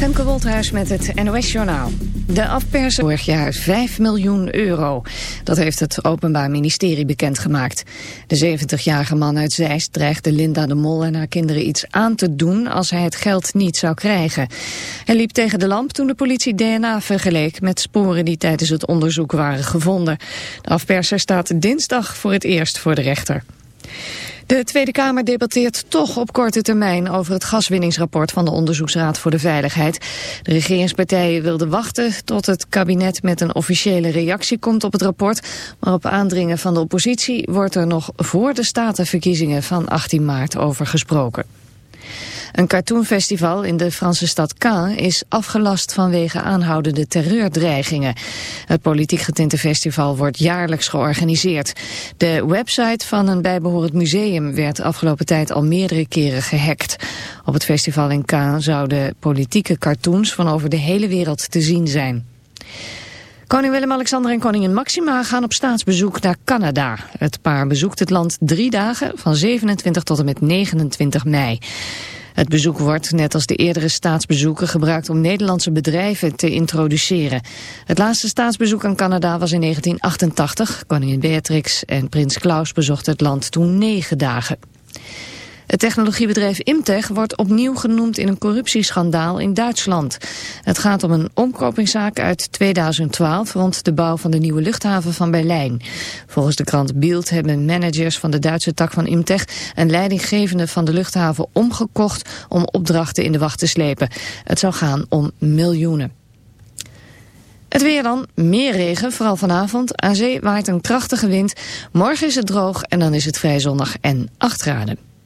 Femke Wolthuis met het NOS-journaal. De afpersen vorig jaar 5 miljoen euro. Dat heeft het Openbaar Ministerie bekendgemaakt. De 70-jarige man uit Zeist dreigde Linda de Mol en haar kinderen iets aan te doen... als hij het geld niet zou krijgen. Hij liep tegen de lamp toen de politie DNA vergeleek... met sporen die tijdens het onderzoek waren gevonden. De afperser staat dinsdag voor het eerst voor de rechter. De Tweede Kamer debatteert toch op korte termijn over het gaswinningsrapport van de Onderzoeksraad voor de Veiligheid. De regeringspartijen wilden wachten tot het kabinet met een officiële reactie komt op het rapport. Maar op aandringen van de oppositie wordt er nog voor de statenverkiezingen van 18 maart over gesproken. Een cartoonfestival in de Franse stad Caen is afgelast vanwege aanhoudende terreurdreigingen. Het politiek getinte festival wordt jaarlijks georganiseerd. De website van een bijbehorend museum werd afgelopen tijd al meerdere keren gehackt. Op het festival in Caen zouden politieke cartoons van over de hele wereld te zien zijn. Koning Willem-Alexander en koningin Maxima gaan op staatsbezoek naar Canada. Het paar bezoekt het land drie dagen van 27 tot en met 29 mei. Het bezoek wordt, net als de eerdere staatsbezoeken, gebruikt om Nederlandse bedrijven te introduceren. Het laatste staatsbezoek aan Canada was in 1988. Koningin Beatrix en prins Klaus bezochten het land toen negen dagen. Het technologiebedrijf Imtech wordt opnieuw genoemd in een corruptieschandaal in Duitsland. Het gaat om een omkopingszaak uit 2012 rond de bouw van de nieuwe luchthaven van Berlijn. Volgens de krant Bild hebben managers van de Duitse tak van Imtech een leidinggevende van de luchthaven omgekocht om opdrachten in de wacht te slepen. Het zou gaan om miljoenen. Het weer dan, meer regen, vooral vanavond. Aan zee waait een krachtige wind. Morgen is het droog en dan is het vrij zonnig en 8 graden.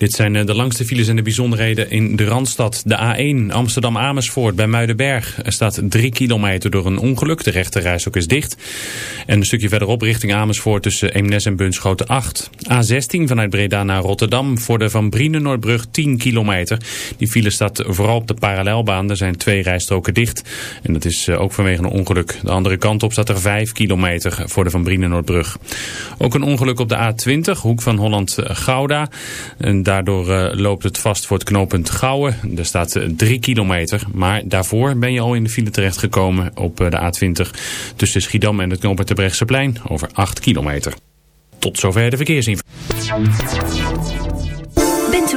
Dit zijn eh, de langste files en de bijzonderheden in de Randstad. De A1 Amsterdam-Amersfoort bij Muidenberg. Er staat 3 kilometer door een ongeluk. De rechte is dicht. En een stukje verderop richting Amersfoort tussen Eemnes en Bunschoten 8. A16 vanuit Breda naar Rotterdam voor de Van Brienen-Noordbrug 10 kilometer. Die file staat vooral op de parallelbaan. Er zijn twee rijstroken dicht. En dat is eh, ook vanwege een ongeluk. De andere kant op staat er 5 kilometer voor de Van Brienen-Noordbrug. Ook een ongeluk op de A20, hoek van Holland-Gouda. Daardoor uh, loopt het vast voor het knooppunt Gouwen. Er staat uh, drie kilometer. Maar daarvoor ben je al in de file terechtgekomen op uh, de A20 tussen Schiedam en het knooppunt Terbrechtseplein over 8 kilometer. Tot zover de verkeersinformatie.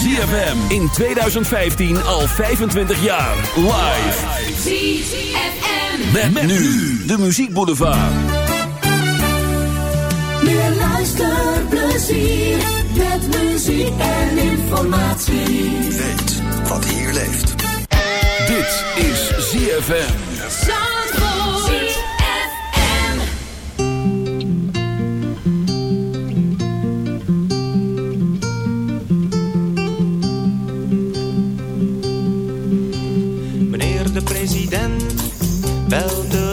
ZFM in 2015 al 25 jaar. Live. ZFM. Met, met nu de Muziekboulevard. Meer luisterplezier. Met muziek en informatie. Weet wat hier leeft. Dit is ZFM. ZFM.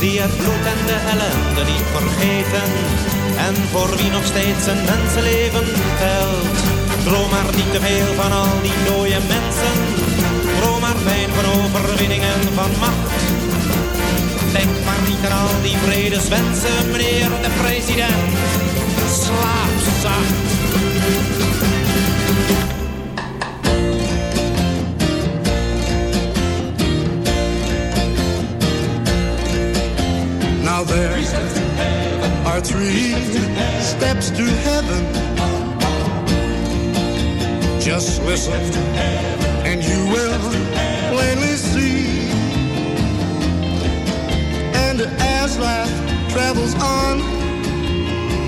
Die het bloed en de ellende niet vergeten. En voor wie nog steeds een mensenleven telt. Droom maar niet te veel van al die dode mensen Droom maar fijn van overwinning en van macht. Denk maar niet aan al die vredeswensen, meneer de president. Listen and you will plainly see. And as life travels on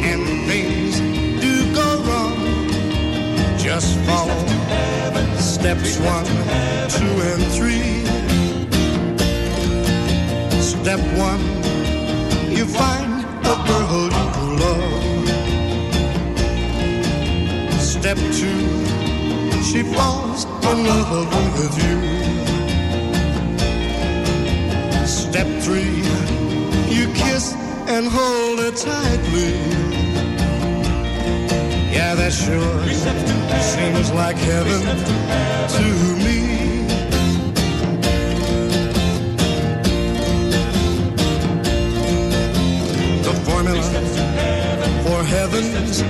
and things do go wrong, just follow steps one, two, and three. Step one, you find a girl you love. Step two, she falls in love with you. Step three, you kiss and hold her tightly. Yeah, that sure seems like heaven to me. The formula for heaven's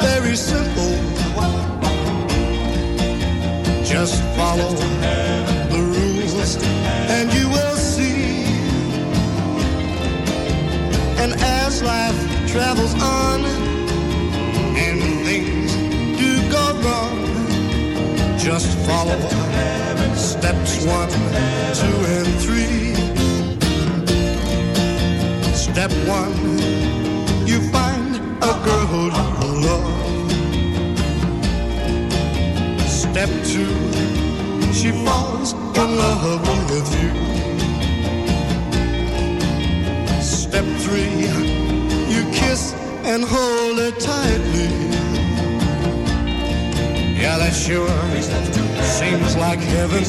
very simple follow the rules and you will see. And as life travels on and things do go wrong, just follow steps one, two, and three. Step one, you find a girl you love. Step two, she falls in love with you. Step three, you kiss and hold her tightly. Yeah, that sure seems like heaven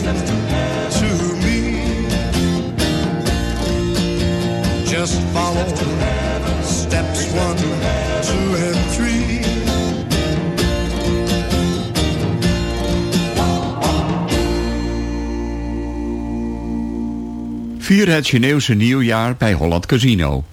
to me. Just follow steps one, two, and three. Vier het Geneeuwse nieuwjaar bij Holland Casino.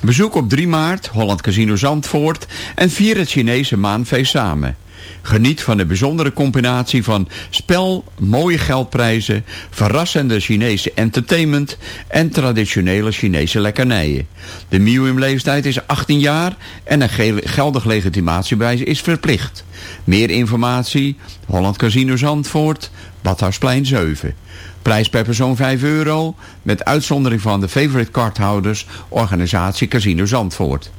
Bezoek op 3 maart Holland Casino Zandvoort en vier het Chinese maanfeest samen. Geniet van de bijzondere combinatie van spel, mooie geldprijzen, verrassende Chinese entertainment en traditionele Chinese lekkernijen. De minimumleeftijd is 18 jaar en een geldig legitimatiebewijs is verplicht. Meer informatie, Holland Casino Zandvoort, Badhuisplein 7. Prijs per persoon 5 euro, met uitzondering van de favorite cardhouders, organisatie Casino Zandvoort.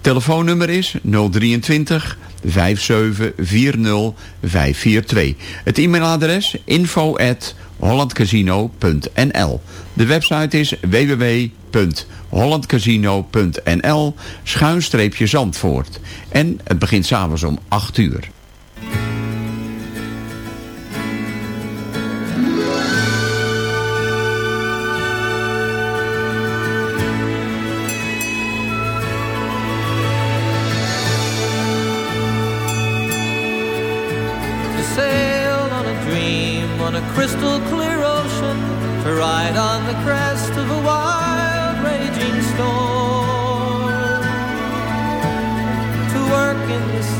Telefoonnummer is 023 5740 542. Het e-mailadres info at hollandcasino.nl De website is www.hollandcasino.nl schuinstreepje Zandvoort. En het begint s'avonds om 8 uur.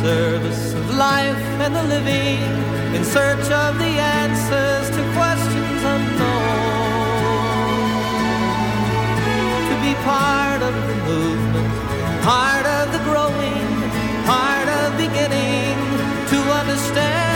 Service of life and the living in search of the answers to questions unknown. To be part of the movement part of the growing part of beginning to understand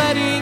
in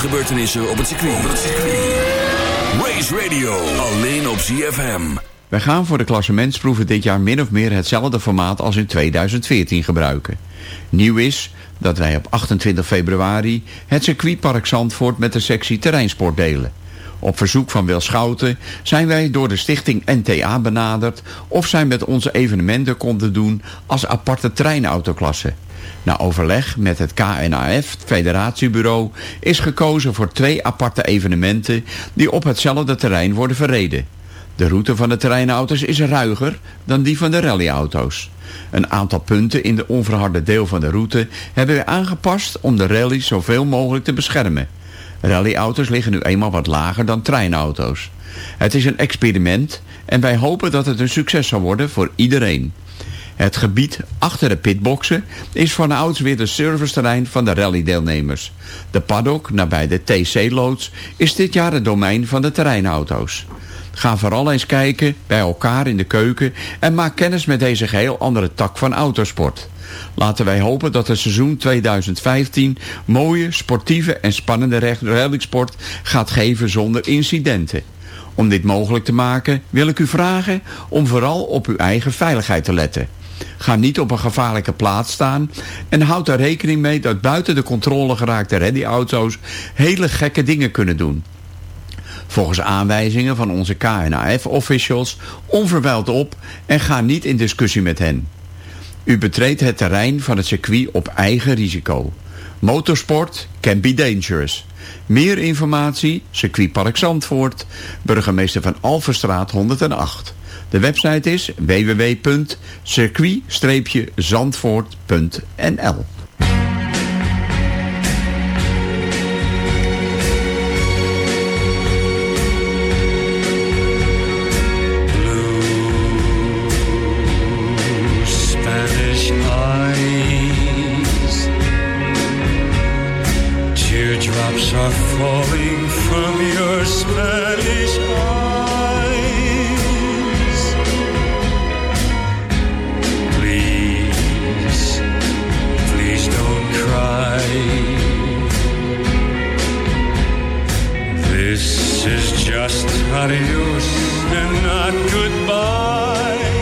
van alle gebeurtenissen op het circuit. Race Radio, alleen op ZFM. Wij gaan voor de klassementsproeven dit jaar min of meer hetzelfde formaat als in 2014 gebruiken. Nieuw is dat wij op 28 februari het circuitpark Zandvoort met de sectie terreinsport delen. Op verzoek van Wil Schouten zijn wij door de stichting NTA benaderd... of zij met onze evenementen konden doen als aparte treinautoklasse. Na overleg met het KNAF, federatiebureau, is gekozen voor twee aparte evenementen die op hetzelfde terrein worden verreden. De route van de terreinauto's is ruiger dan die van de rallyauto's. Een aantal punten in de onverharde deel van de route hebben we aangepast om de rally zoveel mogelijk te beschermen. Rallyauto's liggen nu eenmaal wat lager dan treinauto's. Het is een experiment en wij hopen dat het een succes zal worden voor iedereen. Het gebied achter de pitboxen is van ouds weer de serviceterrein van de rallydeelnemers. De paddock nabij de TC-loods is dit jaar het domein van de terreinauto's. Ga vooral eens kijken bij elkaar in de keuken en maak kennis met deze geheel andere tak van autosport. Laten wij hopen dat het seizoen 2015 mooie, sportieve en spannende rallysport gaat geven zonder incidenten. Om dit mogelijk te maken wil ik u vragen om vooral op uw eigen veiligheid te letten. Ga niet op een gevaarlijke plaats staan en houd er rekening mee dat buiten de controle geraakte rallyauto's hele gekke dingen kunnen doen. Volgens aanwijzingen van onze KNAF-officials onverwijld op en ga niet in discussie met hen. U betreedt het terrein van het circuit op eigen risico. Motorsport can be dangerous. Meer informatie, circuitpark Zandvoort, burgemeester van Alverstraat 108. De website is www.circuit-zandvoort.nl This is just adios and not goodbye.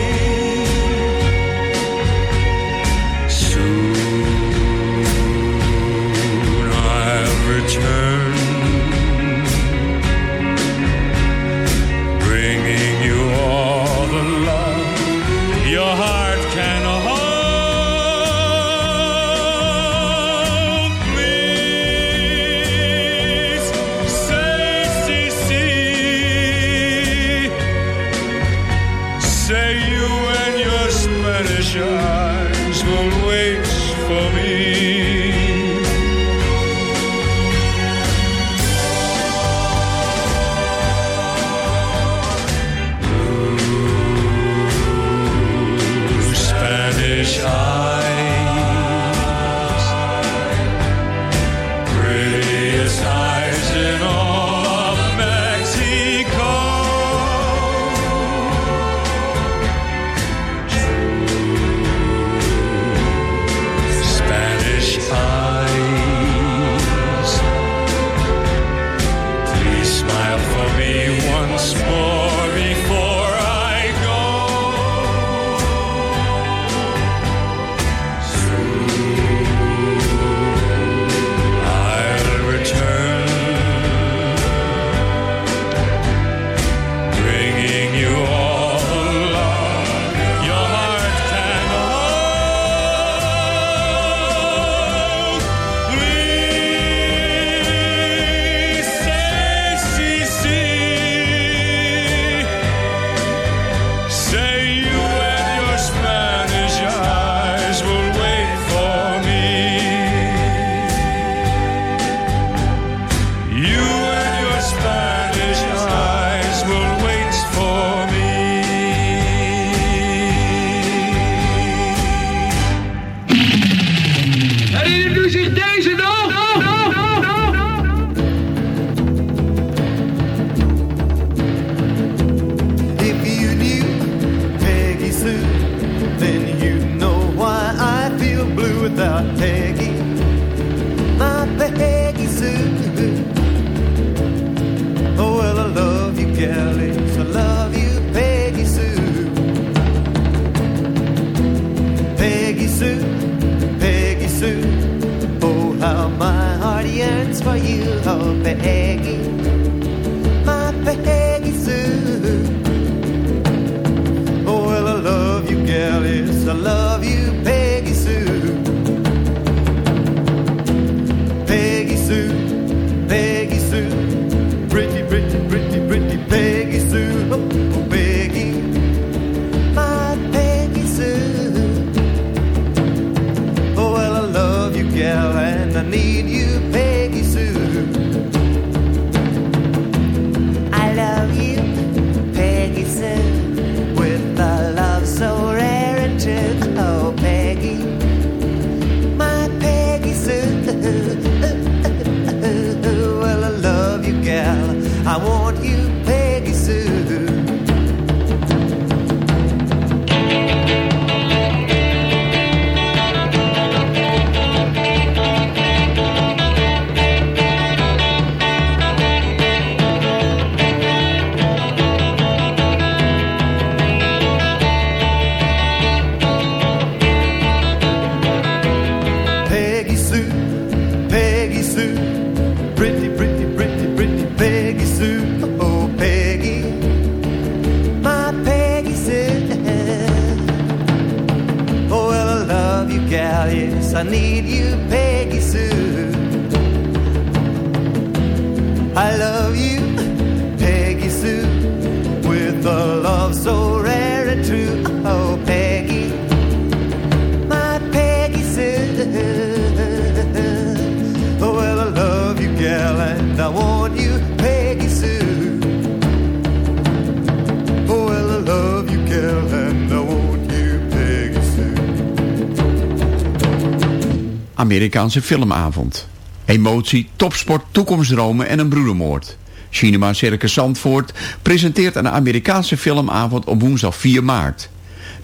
Filmavond. Emotie, topsport, toekomstdromen en een broedermoord. Cinema Circus Zandvoort presenteert een Amerikaanse filmavond op woensdag 4 maart.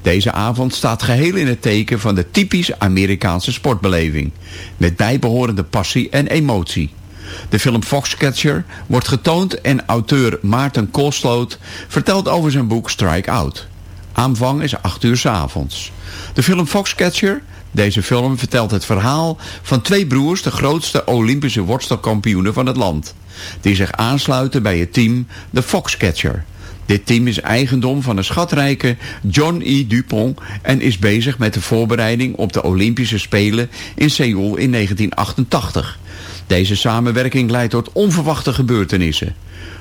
Deze avond staat geheel in het teken van de typisch Amerikaanse sportbeleving. Met bijbehorende passie en emotie. De film Foxcatcher wordt getoond en auteur Maarten Koolsloot vertelt over zijn boek Strike Out. Aanvang is 8 uur 's avonds. De film Foxcatcher, deze film vertelt het verhaal van twee broers, de grootste Olympische worstelkampioenen van het land. Die zich aansluiten bij het team de Foxcatcher. Dit team is eigendom van de schatrijke John E. Dupont en is bezig met de voorbereiding op de Olympische Spelen in Seoul in 1988. Deze samenwerking leidt tot onverwachte gebeurtenissen.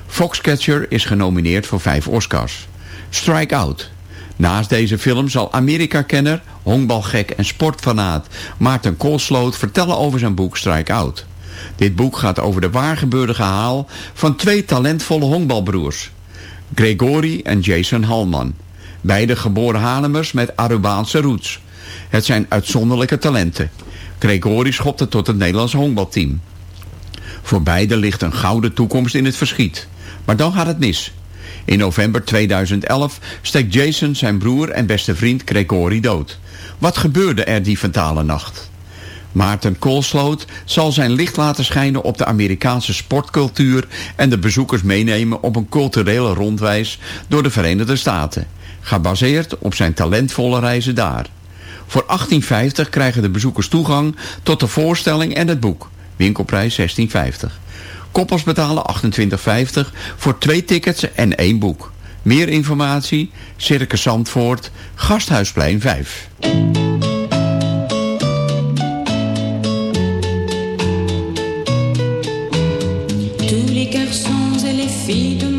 Foxcatcher is genomineerd voor vijf Oscars. Strike Out. Naast deze film zal Amerika-kenner, honkbalgek en sportfanaat Maarten Koolsloot vertellen over zijn boek Strike Out. Dit boek gaat over de waargebeurde gehaal van twee talentvolle honkbalbroers. Gregory en Jason Halman. Beide geboren Hanemers met Arubaanse roots. Het zijn uitzonderlijke talenten. Gregory schopte tot het Nederlandse honkbalteam. Voor beide ligt een gouden toekomst in het verschiet. Maar dan gaat het mis. In november 2011 steekt Jason zijn broer en beste vriend Gregory dood. Wat gebeurde er die fatale nacht? Maarten Koolsloot zal zijn licht laten schijnen op de Amerikaanse sportcultuur en de bezoekers meenemen op een culturele rondreis door de Verenigde Staten, gebaseerd op zijn talentvolle reizen daar. Voor 18,50 krijgen de bezoekers toegang tot de voorstelling en het boek, winkelprijs 16,50. Koppels betalen 28,50 voor twee tickets en één boek. Meer informatie, Circus Zandvoort, Gasthuisplein 5. Tous les garçons et les filles de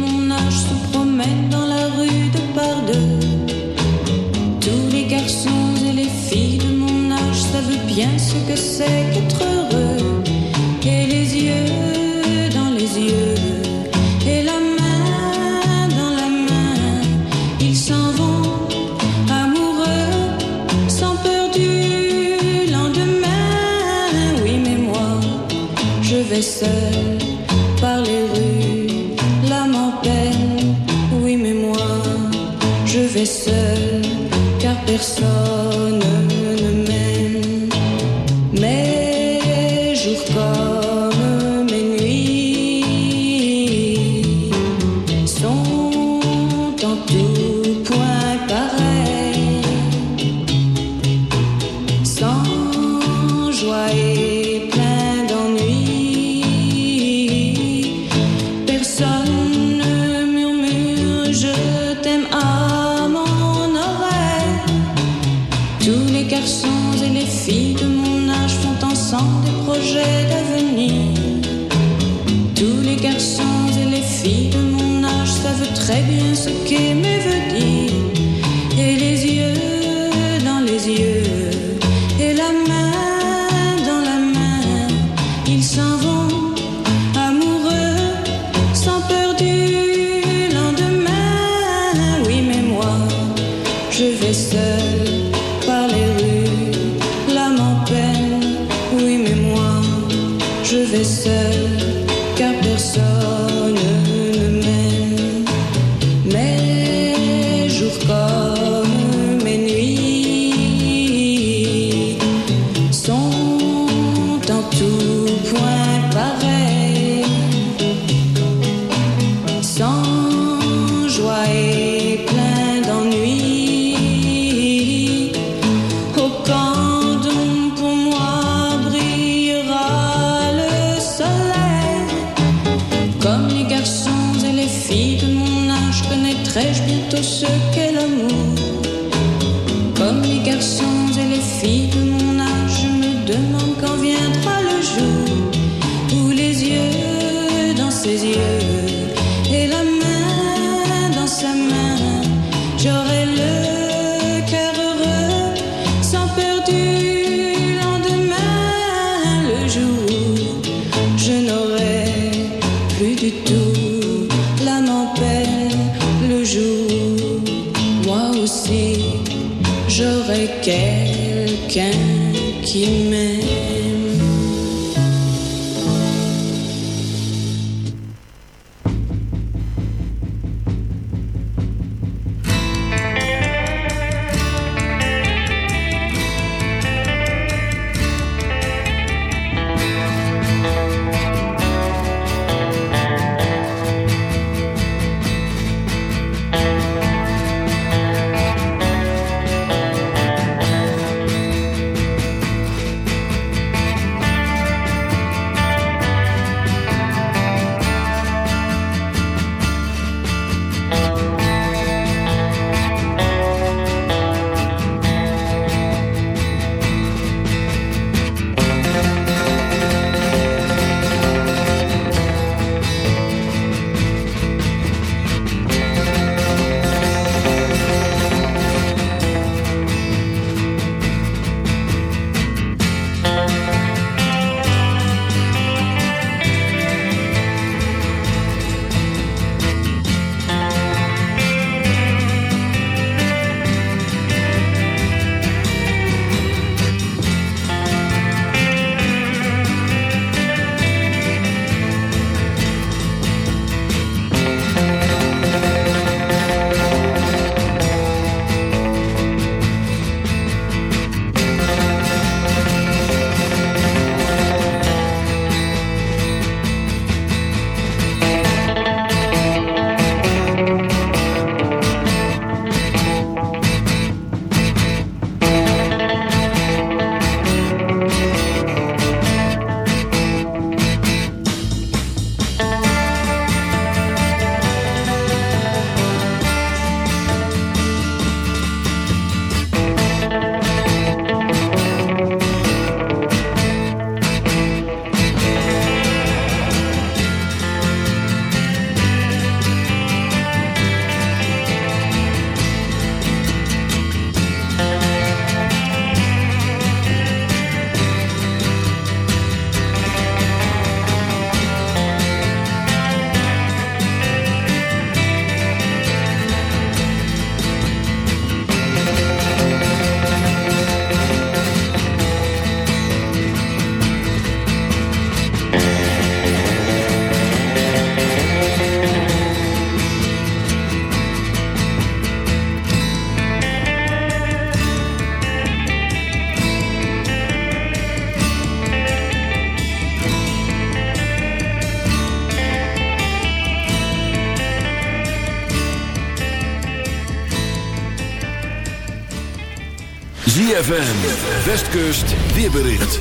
ZFM, Westkust, weerbericht.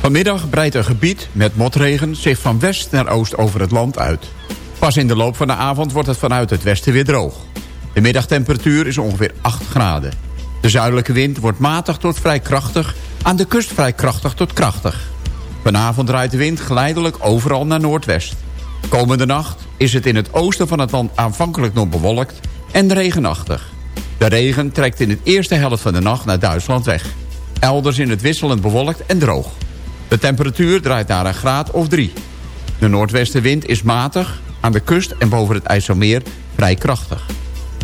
Vanmiddag breidt een gebied met motregen zich van west naar oost over het land uit. Pas in de loop van de avond wordt het vanuit het westen weer droog. De middagtemperatuur is ongeveer 8 graden. De zuidelijke wind wordt matig tot vrij krachtig, aan de kust vrij krachtig tot krachtig. Vanavond draait de wind geleidelijk overal naar noordwest. Komende nacht is het in het oosten van het land aanvankelijk nog bewolkt en regenachtig. De regen trekt in de eerste helft van de nacht naar Duitsland weg. Elders in het wisselend bewolkt en droog. De temperatuur draait naar een graad of drie. De noordwestenwind is matig, aan de kust en boven het IJsselmeer vrij krachtig.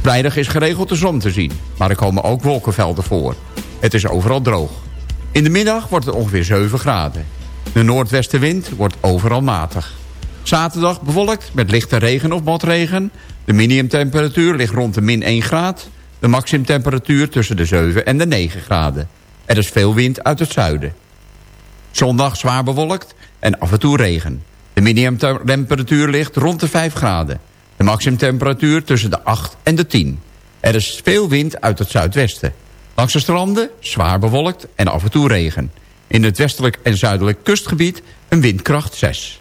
Vrijdag is geregeld de zon te zien, maar er komen ook wolkenvelden voor. Het is overal droog. In de middag wordt het ongeveer 7 graden. De noordwestenwind wordt overal matig. Zaterdag bewolkt met lichte regen of motregen. De minimumtemperatuur ligt rond de min 1 graad. De maximumtemperatuur tussen de 7 en de 9 graden. Er is veel wind uit het zuiden. Zondag zwaar bewolkt en af en toe regen. De minimumtemperatuur ligt rond de 5 graden. De maximumtemperatuur tussen de 8 en de 10. Er is veel wind uit het zuidwesten. Langs de stranden zwaar bewolkt en af en toe regen. In het westelijk en zuidelijk kustgebied een windkracht 6.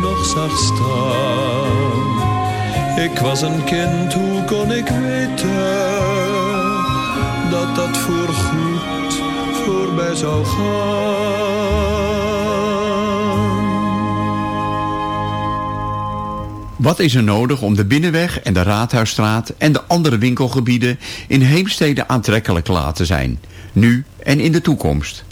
nog zag staan. Ik was een kind, hoe kon ik weten dat dat voorgoed voorbij zou gaan? Wat is er nodig om de Binnenweg en de Raadhuisstraat en de andere winkelgebieden in Heemstede aantrekkelijk te laten zijn, nu en in de toekomst?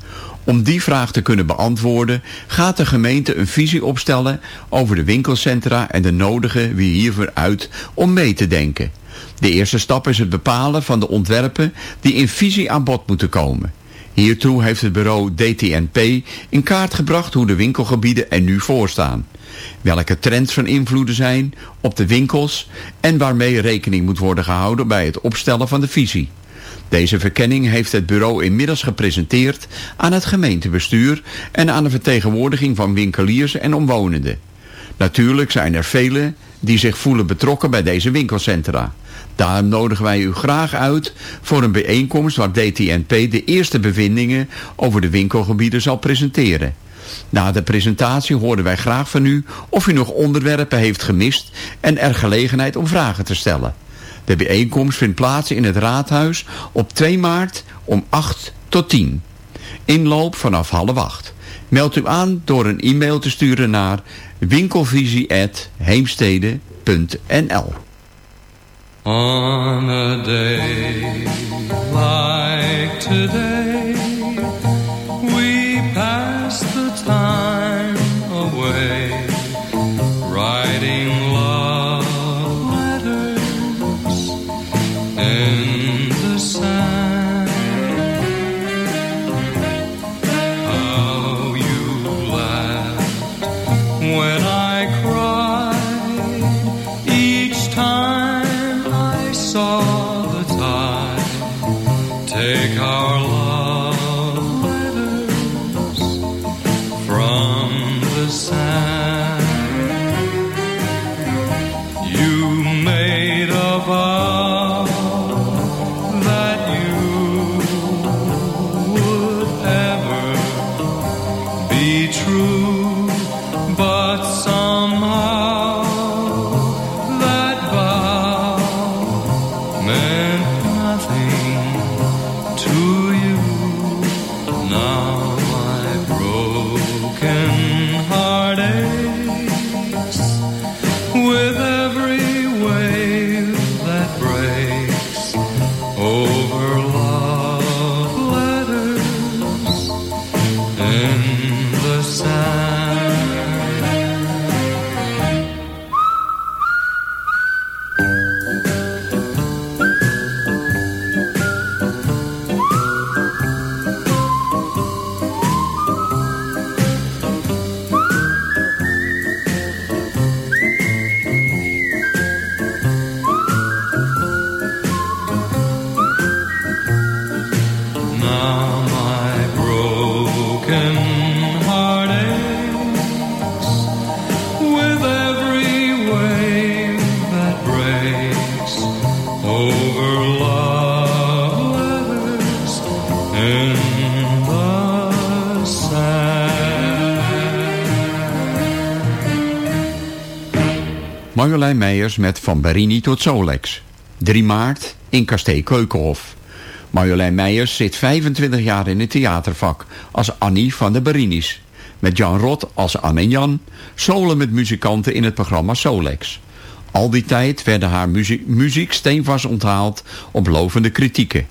Om die vraag te kunnen beantwoorden gaat de gemeente een visie opstellen over de winkelcentra en de nodige wie hiervoor uit om mee te denken. De eerste stap is het bepalen van de ontwerpen die in visie aan bod moeten komen. Hiertoe heeft het bureau DTNP in kaart gebracht hoe de winkelgebieden er nu voor staan. Welke trends van invloeden zijn op de winkels en waarmee rekening moet worden gehouden bij het opstellen van de visie. Deze verkenning heeft het bureau inmiddels gepresenteerd aan het gemeentebestuur en aan de vertegenwoordiging van winkeliers en omwonenden. Natuurlijk zijn er velen die zich voelen betrokken bij deze winkelcentra. Daarom nodigen wij u graag uit voor een bijeenkomst waar DTNP de eerste bevindingen over de winkelgebieden zal presenteren. Na de presentatie horen wij graag van u of u nog onderwerpen heeft gemist en er gelegenheid om vragen te stellen. De bijeenkomst vindt plaats in het raadhuis op 2 maart om 8 tot 10. Inloop vanaf half 8. Meld u aan door een e-mail te sturen naar winkelvisie.heemstede.nl On a day like today Marjolein Meijers met Van Berini tot Solex. 3 maart in Kastee Keukenhof. Marjolein Meijers zit 25 jaar in het theatervak als Annie van de Berini's. Met Jan Rot als Anne en Jan, solo met muzikanten in het programma Solex. Al die tijd werden haar muziek, steenvast onthaald op lovende kritieken.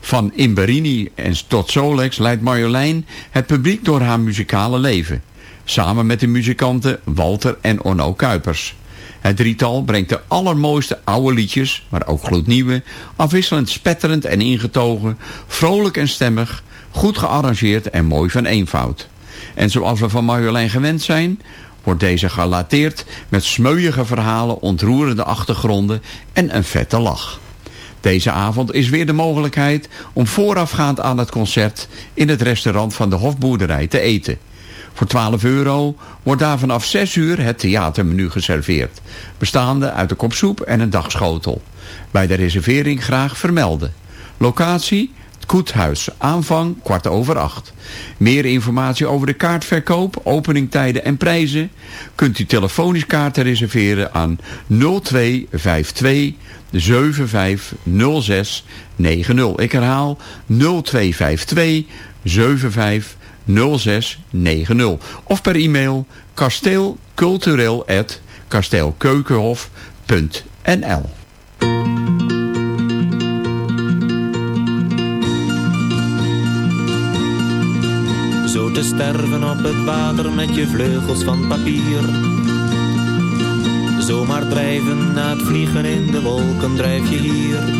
Van In Berini en tot Solex leidt Marjolein het publiek door haar muzikale leven. Samen met de muzikanten Walter en Onno Kuipers. Het drietal brengt de allermooiste oude liedjes, maar ook gloednieuwe, afwisselend spetterend en ingetogen, vrolijk en stemmig, goed gearrangeerd en mooi van eenvoud. En zoals we van Marjolein gewend zijn, wordt deze gelateerd met smeuïge verhalen, ontroerende achtergronden en een vette lach. Deze avond is weer de mogelijkheid om voorafgaand aan het concert in het restaurant van de Hofboerderij te eten. Voor 12 euro wordt daar vanaf 6 uur het theatermenu geserveerd. Bestaande uit een kop soep en een dagschotel. Bij de reservering graag vermelden. Locatie, het Koethuis. Aanvang kwart over acht. Meer informatie over de kaartverkoop, openingtijden en prijzen... kunt u telefonisch kaarten reserveren aan 0252 7506 90. Ik herhaal 0252 75 0690 of per e-mail kasteelcultureel Zo te sterven op het water met je vleugels van papier. Zomaar drijven na het vliegen in de wolken drijf je hier.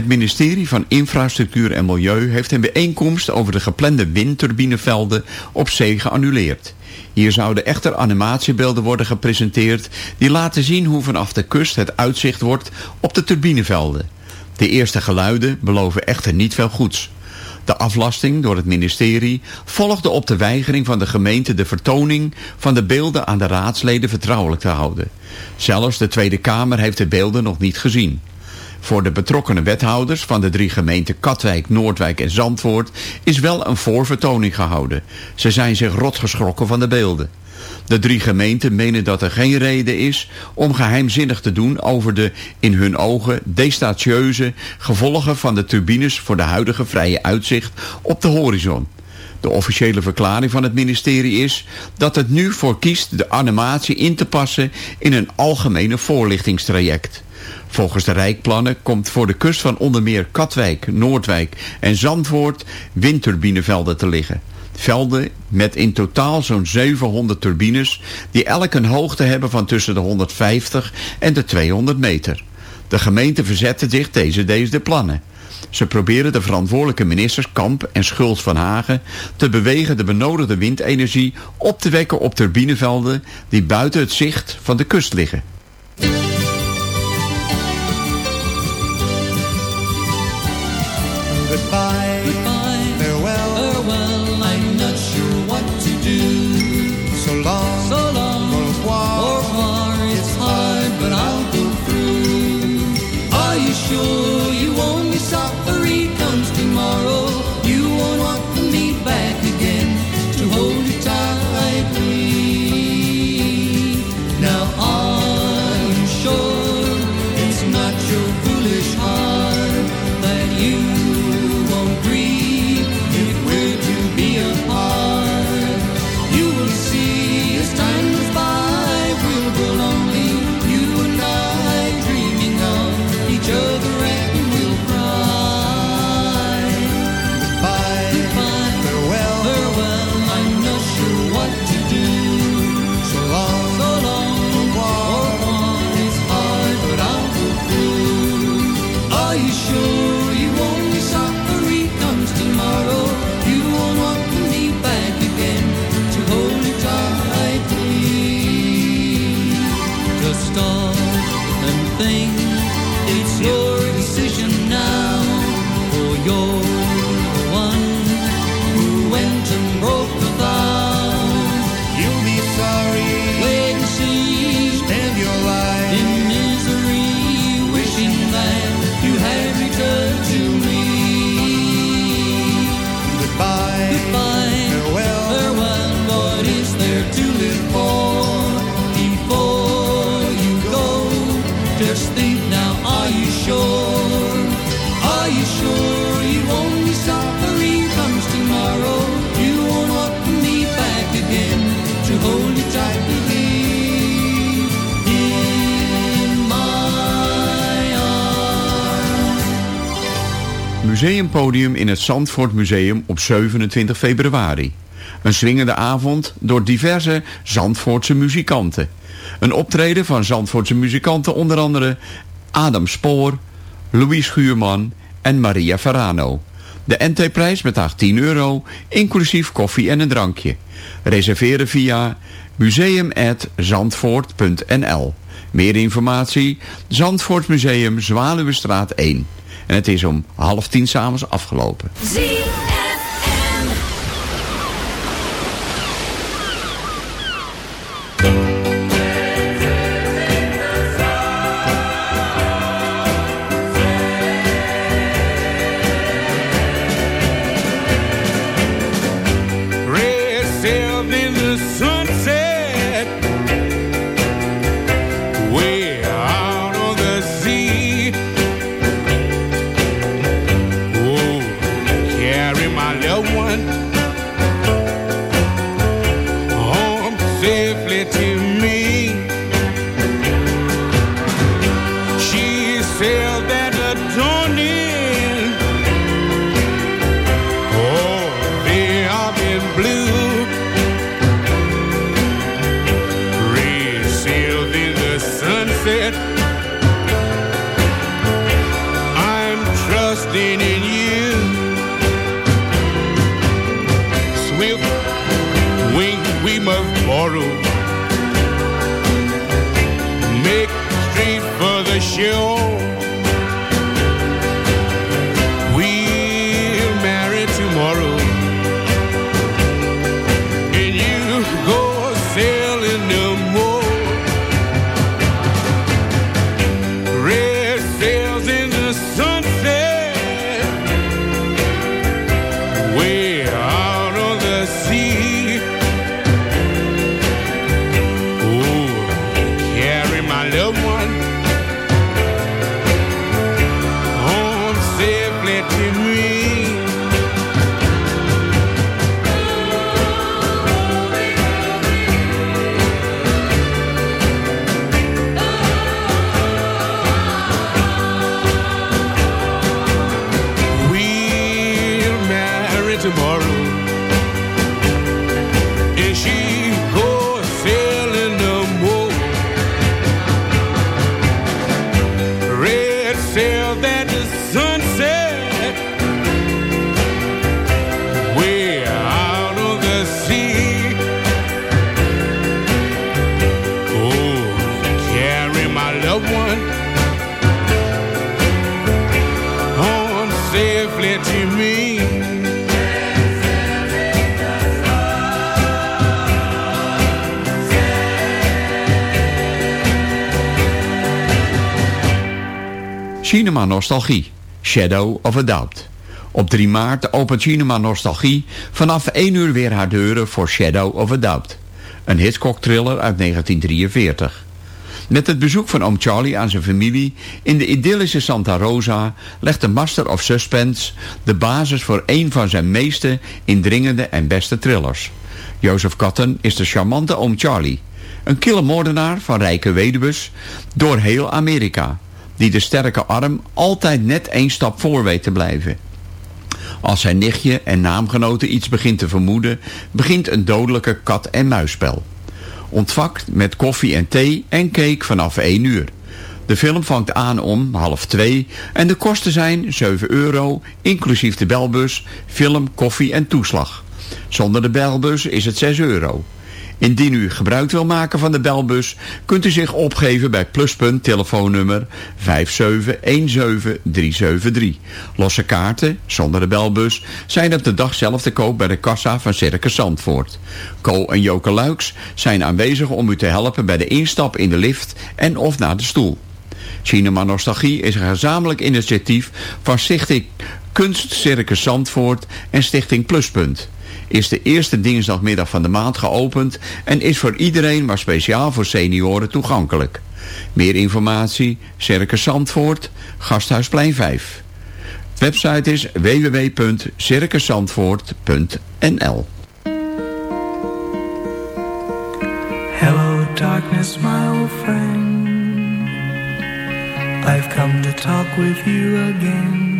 Het ministerie van Infrastructuur en Milieu heeft een bijeenkomst over de geplande windturbinevelden op zee geannuleerd. Hier zouden echter animatiebeelden worden gepresenteerd die laten zien hoe vanaf de kust het uitzicht wordt op de turbinevelden. De eerste geluiden beloven echter niet veel goeds. De aflasting door het ministerie volgde op de weigering van de gemeente de vertoning van de beelden aan de raadsleden vertrouwelijk te houden. Zelfs de Tweede Kamer heeft de beelden nog niet gezien. Voor de betrokkenen wethouders van de drie gemeenten Katwijk, Noordwijk en Zandvoort is wel een voorvertoning gehouden. Ze zijn zich rotgeschrokken van de beelden. De drie gemeenten menen dat er geen reden is om geheimzinnig te doen over de in hun ogen destatieuze gevolgen van de turbines voor de huidige vrije uitzicht op de horizon. De officiële verklaring van het ministerie is dat het nu voor kiest de animatie in te passen in een algemene voorlichtingstraject. Volgens de Rijkplannen komt voor de kust van onder meer Katwijk, Noordwijk en Zandvoort windturbinevelden te liggen. Velden met in totaal zo'n 700 turbines die elk een hoogte hebben van tussen de 150 en de 200 meter. De gemeente verzette zich tegen deze plannen. Ze proberen de verantwoordelijke ministers Kamp en Schultz van Hagen te bewegen de benodigde windenergie op te wekken op turbinevelden die buiten het zicht van de kust liggen. Museumpodium in het Zandvoort Museum op 27 februari. Een swingende avond door diverse Zandvoortse muzikanten. Een optreden van Zandvoortse muzikanten onder andere Adam Spoor, Louis Schuurman en Maria Ferrano. De NT-prijs bedraagt 10 euro, inclusief koffie en een drankje. Reserveren via museum.zandvoort.nl Meer informatie, Zandvoort Museum, Zwaluwestraat 1. En het is om half tien s'avonds afgelopen. Nostalgie, Shadow of a Doubt. Op 3 maart opent Cinema Nostalgie vanaf 1 uur weer haar deuren voor Shadow of a Doubt. Een Hitchcock-thriller uit 1943. Met het bezoek van oom Charlie aan zijn familie in de idyllische Santa Rosa legt de Master of Suspense de basis voor een van zijn meeste indringende en beste thrillers. Joseph Cotton is de charmante oom Charlie, een kille moordenaar van rijke weduwes door heel Amerika, die de sterke arm altijd net één stap voor weet te blijven. Als zijn nichtje en naamgenoten iets begint te vermoeden, begint een dodelijke kat-en-muisspel. Ontvakt met koffie en thee en cake vanaf 1 uur. De film vangt aan om half 2 en de kosten zijn 7 euro, inclusief de belbus, film, koffie en toeslag. Zonder de belbus is het 6 euro. Indien u gebruik wil maken van de belbus, kunt u zich opgeven bij Pluspunt telefoonnummer 5717373. Losse kaarten, zonder de belbus, zijn op de dag zelf te koop bij de kassa van Circus Zandvoort. Co en Joke Luiks zijn aanwezig om u te helpen bij de instap in de lift en of naar de stoel. Cinema Nostalgie is een gezamenlijk initiatief van Stichting Kunst Circus Zandvoort en Stichting Pluspunt is de eerste dinsdagmiddag van de maand geopend en is voor iedereen, maar speciaal voor senioren, toegankelijk. Meer informatie, Circus Zandvoort, Gasthuisplein 5. Website is www.circuszandvoort.nl Hello, darkness, my old friend. I've come to talk with you again.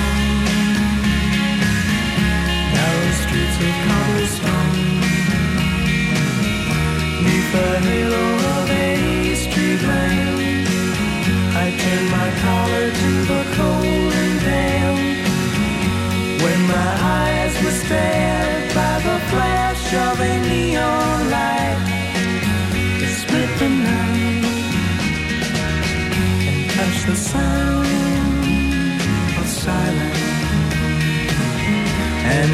Streets of cobblestone. Neath the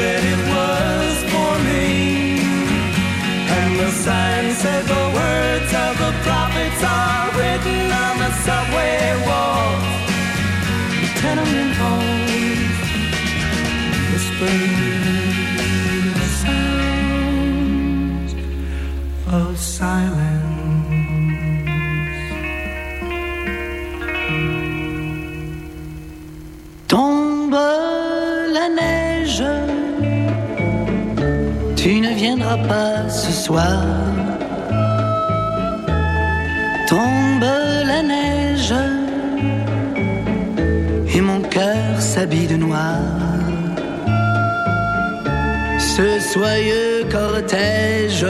that it was forming. And the sign said the words of the prophets are written on the subway walls, the tenement halls, whispering pas ce soir. Tombe la neige, et mon cœur s'habille de noir. Ce soyeux cortège,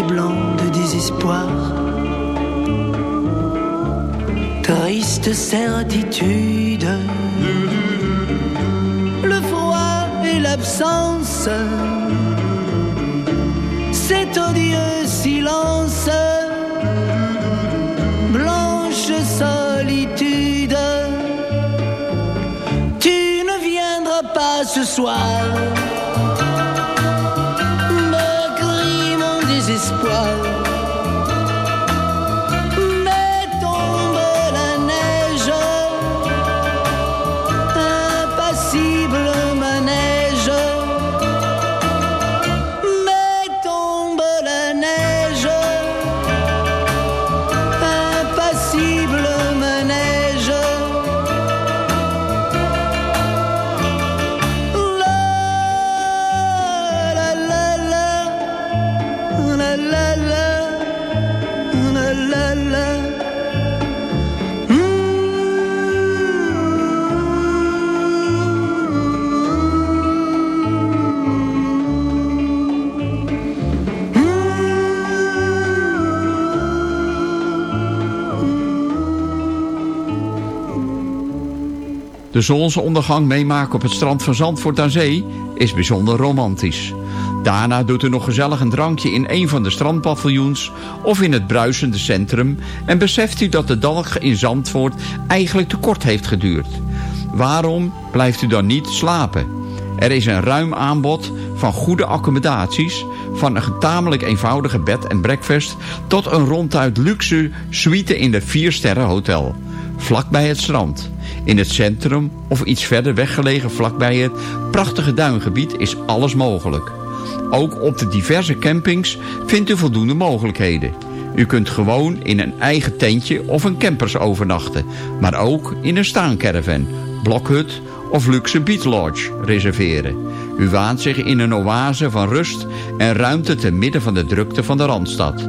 tout est blanc de désespoir. Triste certitude, le froid et l'absence, cet odieux silence, blanche solitude. Tu ne viendras pas ce soir, De zonsondergang meemaken op het strand van Zandvoort aan Zee is bijzonder romantisch. Daarna doet u nog gezellig een drankje in een van de strandpaviljoens of in het bruisende centrum en beseft u dat de dag in Zandvoort eigenlijk te kort heeft geduurd. Waarom blijft u dan niet slapen? Er is een ruim aanbod van goede accommodaties... van een tamelijk eenvoudige bed en breakfast... tot een ronduit luxe suite in de 4-sterren hotel. Vlakbij het strand. In het centrum of iets verder weggelegen vlakbij het prachtige duingebied is alles mogelijk. Ook op de diverse campings vindt u voldoende mogelijkheden. U kunt gewoon in een eigen tentje of een campers overnachten. Maar ook in een staancaravan, blokhut of luxe beach lodge reserveren. U waant zich in een oase van rust en ruimte te midden van de drukte van de Randstad.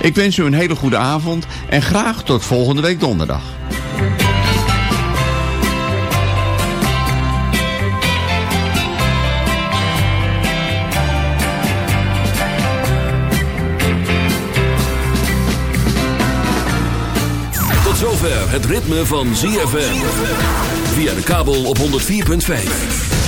Ik wens u een hele goede avond en graag tot volgende week donderdag. Tot zover het ritme van ZFM. Via de kabel op 104.5.